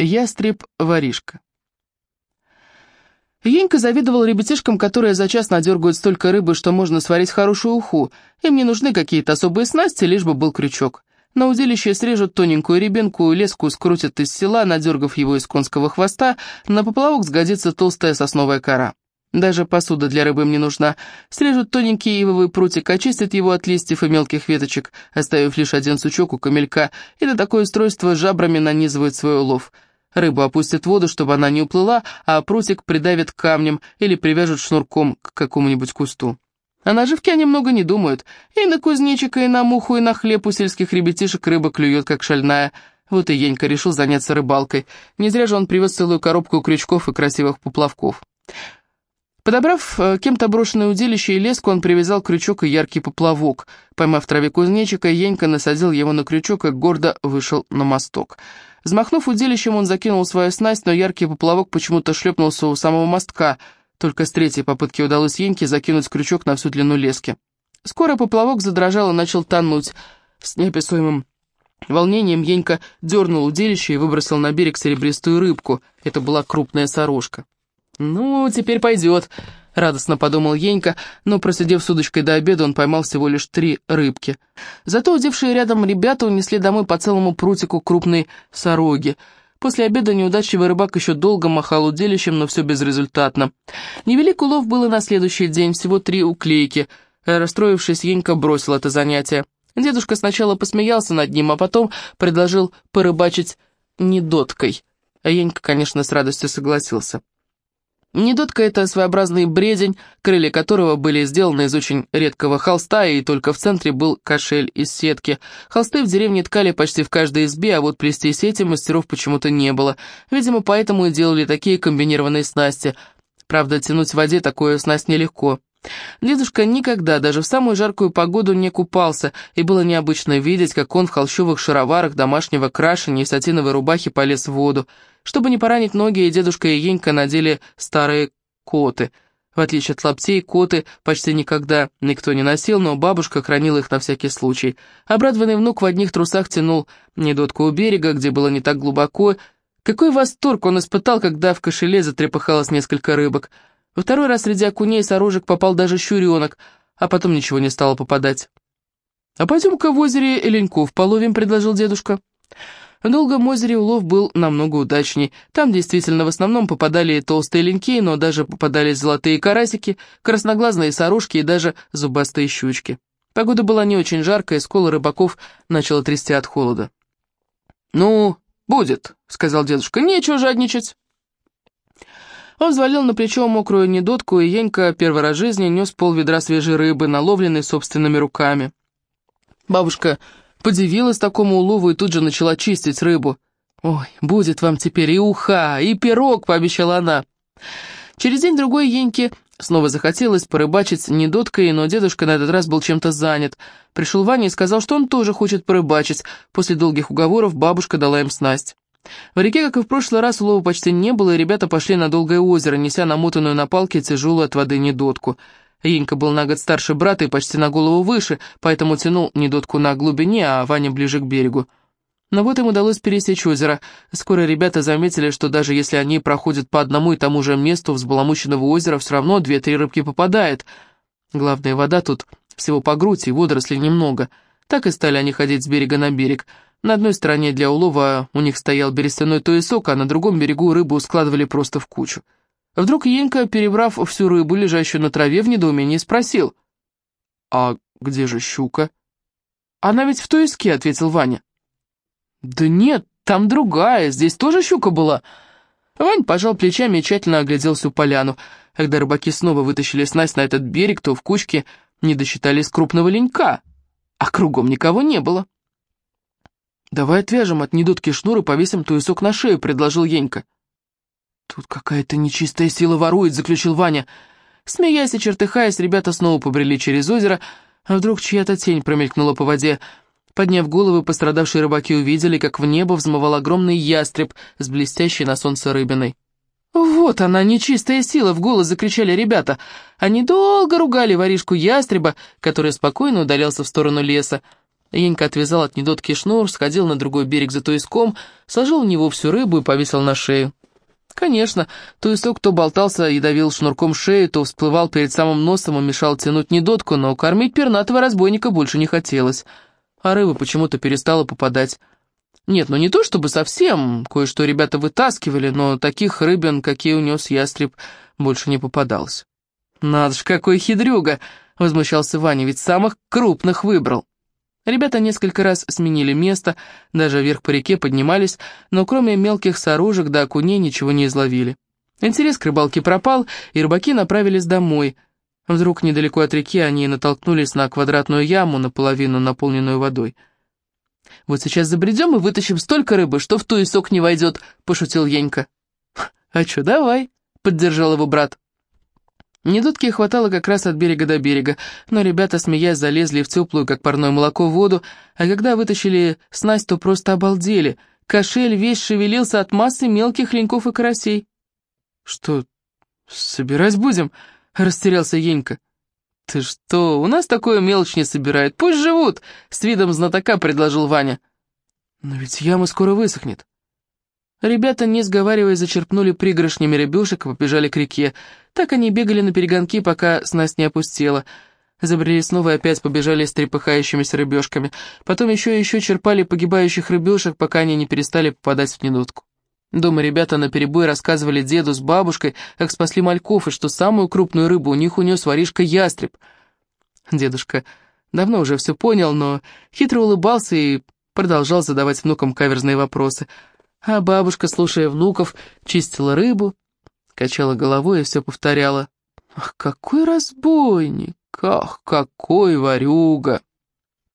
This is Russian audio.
Ястреб-воришка. Енька завидовал ребятишкам, которые за час надергают столько рыбы, что можно сварить хорошую уху. Им не нужны какие-то особые снасти, лишь бы был крючок. На удилище срежут тоненькую ребенку, леску скрутят из села, надергав его из конского хвоста, на поплавок сгодится толстая сосновая кора. Даже посуда для рыбы им не нужна. Срежут тоненький ивовый прутик, очистят его от листьев и мелких веточек, оставив лишь один сучок у камелька, и на такое устройство жабрами нанизывают свой улов – Рыбу опустят в воду, чтобы она не уплыла, а прутик придавят камнем или привяжут шнурком к какому-нибудь кусту. А наживки они много не думают. И на кузнечика, и на муху, и на хлеб у сельских ребятишек рыба клюет, как шальная. Вот и Енька решил заняться рыбалкой. Не зря же он привез целую коробку крючков и красивых поплавков. Подобрав э, кем-то брошенное удилище и леску, он привязал крючок и яркий поплавок. Поймав в траве кузнечика, Енька насадил его на крючок и гордо вышел на мосток. Взмахнув удилищем, он закинул свою снасть, но яркий поплавок почему-то шлепнулся у самого мостка. Только с третьей попытки удалось Еньке закинуть крючок на всю длину лески. Скоро поплавок задрожал и начал тонуть. С неописуемым волнением Енька дернул удилище и выбросил на берег серебристую рыбку. Это была крупная сорожка. «Ну, теперь пойдет», — радостно подумал Енька, но, просидев с удочкой до обеда, он поймал всего лишь три рыбки. Зато удившие рядом ребята унесли домой по целому прутику крупной сороги. После обеда неудачливый рыбак еще долго махал удилищем, но все безрезультатно. Невелик улов было на следующий день, всего три уклейки. Расстроившись, Енька бросил это занятие. Дедушка сначала посмеялся над ним, а потом предложил порыбачить недоткой. А Енька, конечно, с радостью согласился. Недотка — это своеобразный бредень, крылья которого были сделаны из очень редкого холста, и только в центре был кошель из сетки. Холсты в деревне ткали почти в каждой избе, а вот плести сети мастеров почему-то не было. Видимо, поэтому и делали такие комбинированные снасти. Правда, тянуть в воде такое снасть нелегко. Дедушка никогда, даже в самую жаркую погоду, не купался, и было необычно видеть, как он в холщовых шароварах домашнего крашения и сатиновой рубахе полез в воду. Чтобы не поранить ноги, и дедушка и Енька надели старые коты. В отличие от лаптей, коты почти никогда никто не носил, но бабушка хранила их на всякий случай. Обрадованный внук в одних трусах тянул недотку у берега, где было не так глубоко. Какой восторг он испытал, когда в кошеле затрепыхалось несколько рыбок — во второй раз среди окуней и сорожек попал даже щуренок, а потом ничего не стало попадать. «А пойдем-ка в озере Эленьков половим», — предложил дедушка. В Долгом озере улов был намного удачней. Там действительно в основном попадали толстые леньки, но даже попадались золотые карасики, красноглазные сорожки и даже зубастые щучки. Погода была не очень жаркая, скола рыбаков начала трясти от холода. «Ну, будет», — сказал дедушка, — «нечего жадничать». Он взвалил на плечо мокрую недотку, и Енька первый раз в жизни нес пол ведра свежей рыбы, наловленной собственными руками. Бабушка подивилась такому улову и тут же начала чистить рыбу. «Ой, будет вам теперь и уха, и пирог», — пообещала она. Через день-другой Еньке снова захотелось порыбачить недоткой, но дедушка на этот раз был чем-то занят. Пришел Ваня и сказал, что он тоже хочет порыбачить. После долгих уговоров бабушка дала им снасть. В реке, как и в прошлый раз, улова почти не было, и ребята пошли на долгое озеро, неся намотанную на палке тяжелую от воды недотку. Енька был на год старше брата и почти на голову выше, поэтому тянул недотку на глубине, а Ваня ближе к берегу. Но вот им удалось пересечь озеро. Скоро ребята заметили, что даже если они проходят по одному и тому же месту взбаламученного озера, все равно две-три рыбки попадает. Главная вода тут всего по грудь, и водорослей немного. Так и стали они ходить с берега на берег. На одной стороне для улова у них стоял берестяной туесок, а на другом берегу рыбу складывали просто в кучу. Вдруг Енька, перебрав всю рыбу, лежащую на траве, в недоумении спросил. «А где же щука?» «Она ведь в туеске», — ответил Ваня. «Да нет, там другая, здесь тоже щука была». Вань пожал плечами и тщательно оглядел всю поляну. Когда рыбаки снова вытащили снасть на этот берег, то в кучке не досчитались крупного ленька, а кругом никого не было. «Давай отвяжем от недутки шнур и повесим туесок на шею», — предложил Енька. «Тут какая-то нечистая сила ворует», — заключил Ваня. Смеясь и чертыхаясь, ребята снова побрели через озеро, а вдруг чья-то тень промелькнула по воде. Подняв головы, пострадавшие рыбаки увидели, как в небо взмывал огромный ястреб с блестящей на солнце рыбиной. «Вот она, нечистая сила!» — в голос закричали ребята. Они долго ругали воришку ястреба, который спокойно удалялся в сторону леса. Енька отвязал от недотки шнур, сходил на другой берег за туиском, сложил в него всю рыбу и повесил на шею. Конечно, туесок то болтался и давил шнурком шею, то всплывал перед самым носом и мешал тянуть недотку, но кормить пернатого разбойника больше не хотелось. А рыба почему-то перестала попадать. Нет, ну не то чтобы совсем, кое-что ребята вытаскивали, но таких рыбин, какие унес ястреб, больше не попадалось. «Надо ж, какой хитрюга!» — возмущался Ваня, ведь самых крупных выбрал. Ребята несколько раз сменили место, даже вверх по реке поднимались, но кроме мелких сорожек до окуней ничего не изловили. Интерес к рыбалке пропал, и рыбаки направились домой. Вдруг недалеко от реки они натолкнулись на квадратную яму, наполовину наполненную водой. «Вот сейчас забредем и вытащим столько рыбы, что в туесок не войдет», — пошутил Енька. «А чё, давай», — поддержал его брат. Недудки хватало как раз от берега до берега, но ребята, смеясь, залезли в теплую, как парное молоко, воду, а когда вытащили снасть, то просто обалдели. Кошель весь шевелился от массы мелких леньков и карасей. «Что, собирать будем?» — растерялся Енька. «Ты что, у нас такое мелочь не собирают, пусть живут!» — с видом знатока предложил Ваня. «Но ведь яма скоро высохнет». Ребята, не сговариваясь, зачерпнули пригоршнями рыбешек и побежали к реке. Так они бегали на перегонки, пока снасть не опустела. Забрели снова и опять побежали с трепыхающимися рыбешками. Потом еще и еще черпали погибающих рыбешек, пока они не перестали попадать в недутку. Дома ребята наперебой рассказывали деду с бабушкой, как спасли мальков, и что самую крупную рыбу у них унес воришка ястреб. Дедушка давно уже все понял, но хитро улыбался и продолжал задавать внукам каверзные вопросы — а бабушка, слушая внуков, чистила рыбу, качала головой и все повторяла. «Ах, какой разбойник! Ах, какой ворюга!»